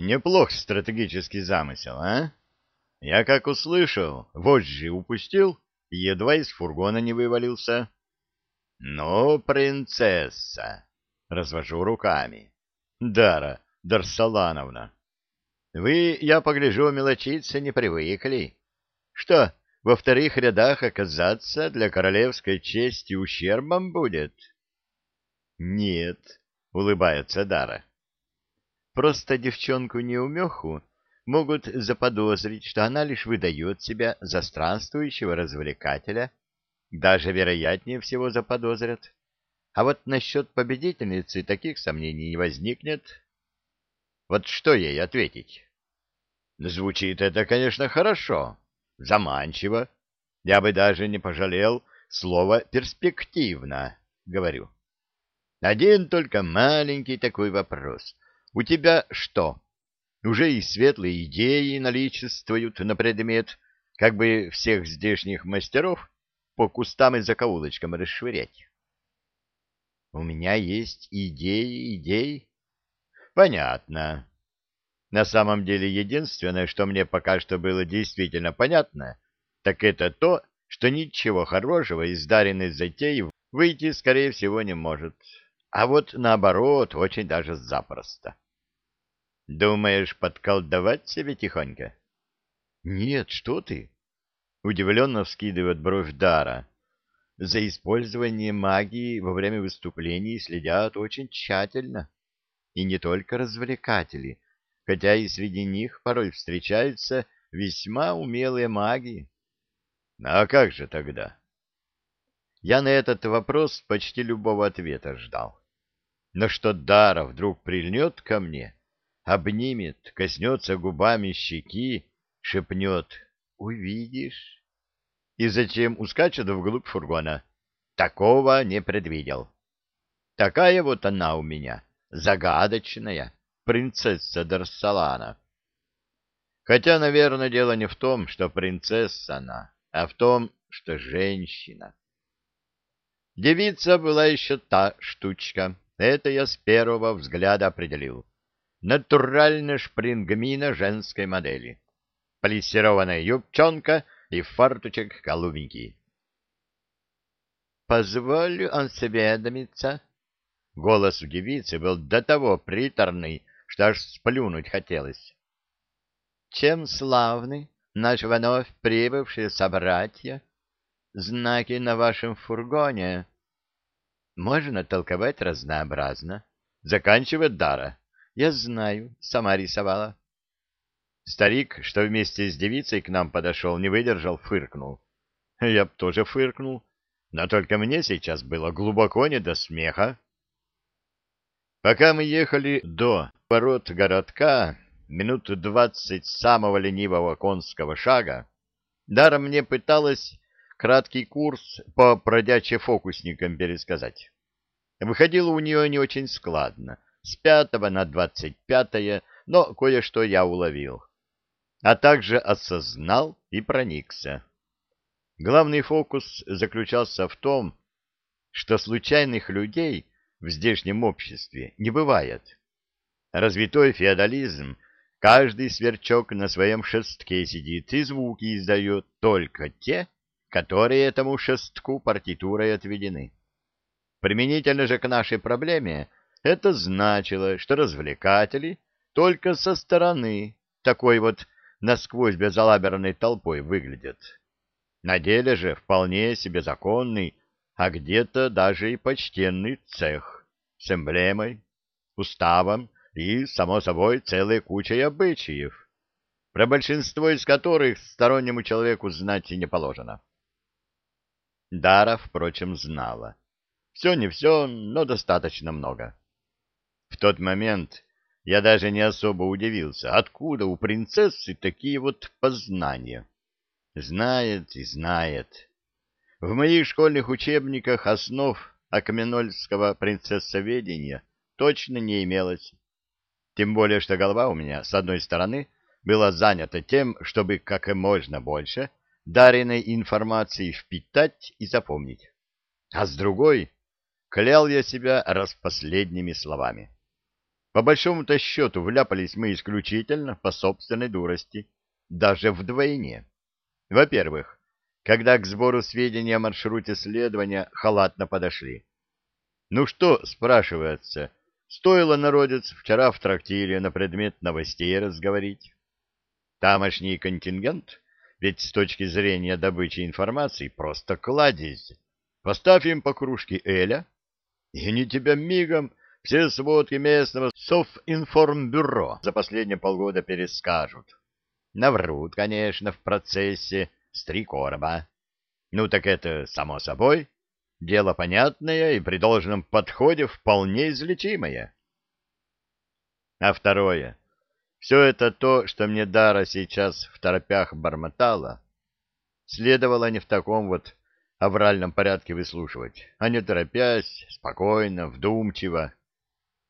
Неплох стратегический замысел, а? Я как услышал, вожжи упустил, едва из фургона не вывалился. Ну, принцесса, развожу руками. Дара Дарсалановна, вы, я погляжу, мелочиться не привыкли. Что, во вторых рядах оказаться для королевской чести ущербом будет? Нет, улыбается Дара. Просто девчонку-неумеху могут заподозрить, что она лишь выдает себя за странствующего развлекателя, даже вероятнее всего заподозрят. А вот насчет победительницы таких сомнений не возникнет. Вот что ей ответить? Звучит это, конечно, хорошо, заманчиво. Я бы даже не пожалел слова «перспективно», говорю. Один только маленький такой вопрос. У тебя что, уже и светлые идеи наличествуют на предмет, как бы всех здешних мастеров по кустам и закоулочкам расшвырять? У меня есть идеи, идеи. Понятно. На самом деле, единственное, что мне пока что было действительно понятно, так это то, что ничего хорошего из даренной затеи выйти, скорее всего, не может. А вот наоборот, очень даже запросто. Думаешь, подколдовать себе тихонько? Нет, что ты? Удивленно вскидывает бровь Дара. За использованием магии во время выступлений следят очень тщательно. И не только развлекатели, хотя и среди них порой встречаются весьма умелые маги. А как же тогда? Я на этот вопрос почти любого ответа ждал. Но что Дара вдруг прильнет ко мне, обнимет, коснется губами щеки, шепнет «Увидишь?» и затем ускачет вглубь фургона. Такого не предвидел. Такая вот она у меня, загадочная, принцесса Дарсалана. Хотя, наверное, дело не в том, что принцесса она, а в том, что женщина. Девица была еще та штучка, это я с первого взгляда определил. Натуральная шпрингмина женской модели. Плессированная юбчонка и фартучек голубенький. «Позволю осведомиться». Голос у девицы был до того приторный, что аж сплюнуть хотелось. Чем славны наши вновь прибывшие собратья? Знаки на вашем фургоне. Можно толковать разнообразно. Заканчивает Дара. Я знаю, сама рисовала. Старик, что вместе с девицей к нам подошел, не выдержал, фыркнул. Я б тоже фыркнул, но только мне сейчас было глубоко не до смеха. Пока мы ехали до ворот городка, минут двадцать самого ленивого конского шага, Дара мне пыталась краткий курс по бродяче фокусникам пересказать. Выходило у нее не очень складно, с пятого на двадцать пятое, но кое-что я уловил, а также осознал и проникся. Главный фокус заключался в том, что случайных людей в здешнем обществе не бывает. Развитой феодализм, каждый сверчок на своем шестке сидит и звуки издает только те, которые этому шестку партитурой отведены. Применительно же к нашей проблеме это значило, что развлекатели только со стороны такой вот насквозь безалаберной толпой выглядят. На деле же вполне себе законный а где-то даже и почтенный цех с эмблемой, уставом и, само собой, целой кучей обычаев, про большинство из которых стороннему человеку знать и не положено. Дара, впрочем, знала. Все не все, но достаточно много. В тот момент я даже не особо удивился, откуда у принцессы такие вот познания. Знает и знает. В моих школьных учебниках основ акменольского принцессоведения точно не имелось. Тем более, что голова у меня, с одной стороны, была занята тем, чтобы как и можно больше даренной информации впитать и запомнить. А с другой, клял я себя распоследними словами. По большому-то счету вляпались мы исключительно по собственной дурости, даже вдвойне. Во-первых, когда к сбору сведений о маршруте следования халатно подошли. Ну что, спрашивается, стоило народец вчера в трактире на предмет новостей разговорить? Тамошний контингент, ведь с точки зрения добычи информации просто кладезь. Поставь им по кружке Эля, и они тебя мигом все сводки местного Совинформбюро за последние полгода перескажут. Наврут, конечно, в процессе с три короба. Ну так это само собой, дело понятное и при должном подходе вполне излечимое. А второе. Все это то, что мне Дара сейчас в торопях бормотала, следовало не в таком вот авральном порядке выслушивать, а не торопясь, спокойно, вдумчиво.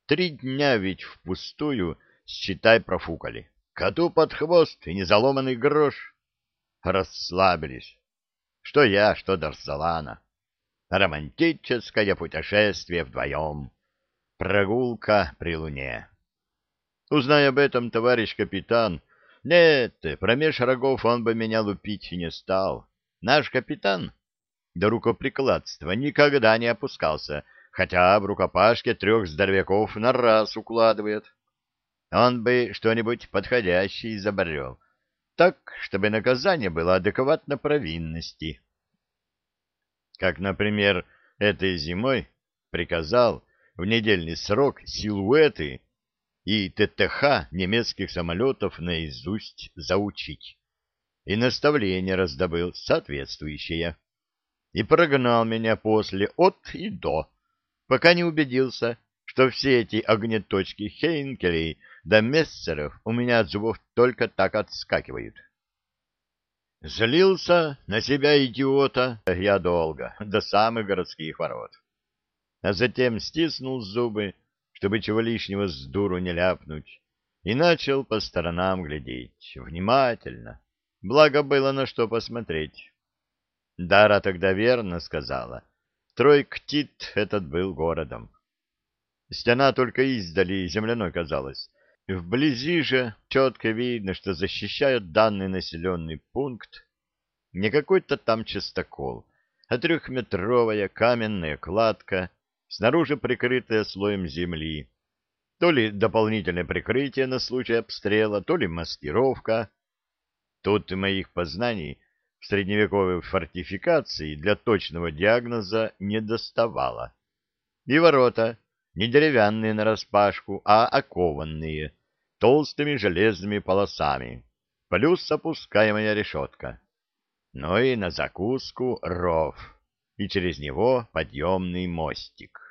Три дня ведь впустую, считай, профукали. Коту под хвост и незаломанный грош. Расслабились. Что я, что Дарсалана. Романтическое путешествие вдвоем. Прогулка при луне. Узнай об этом, товарищ капитан. Нет, промеж рогов он бы меня лупить не стал. Наш капитан до рукоприкладства никогда не опускался, хотя в рукопашке трех здоровяков на раз укладывает. Он бы что-нибудь подходящее изобрел, так, чтобы наказание было адекватно провинности. Как, например, этой зимой приказал в недельный срок силуэты и ТТХ немецких самолетов наизусть заучить. И наставление раздобыл соответствующее и прогнал меня после от и до, пока не убедился, что все эти огнеточки Хейнкелей да Мессеров у меня от зубов только так отскакивают. Злился на себя идиота я долго, до самых городских ворот. А затем стиснул зубы, чтобы чего лишнего с дуру не ляпнуть, и начал по сторонам глядеть, внимательно, благо было на что посмотреть. Дара тогда верно сказала. Тройктит этот был городом. Стена только издали земляной казалась. Вблизи же четко видно, что защищает данный населенный пункт не какой-то там частокол, а трехметровая каменная кладка, снаружи прикрытая слоем земли. То ли дополнительное прикрытие на случай обстрела, то ли маскировка. Тут моих познаний в средневековой фортификации для точного диагноза не доставало. И ворота не деревянные нараспашку, а окованные, толстыми железными полосами, плюс опускаемая решетка. Ну и на закуску ров, и через него подъемный мостик.